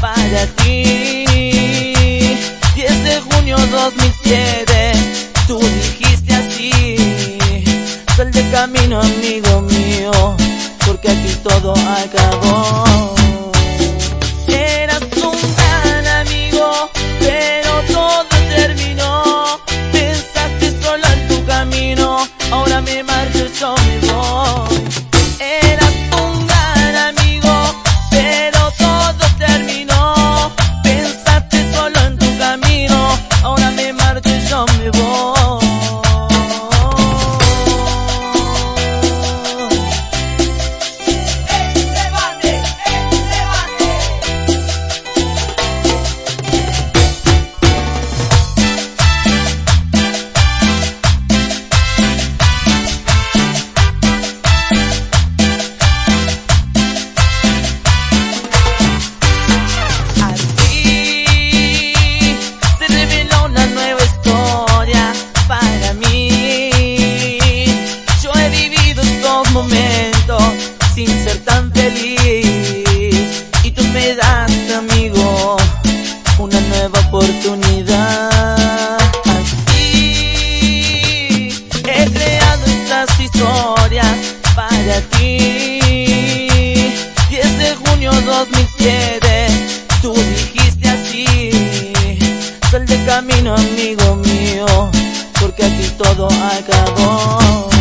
para ti. 10 de junio 2007, tú dijiste así, sal de camino amigo mío, porque aquí todo acabó. Yo me. Historias para ti. 10 de junio 2007, tú dijiste así, sal de camino amigo mío, porque aquí todo acaba.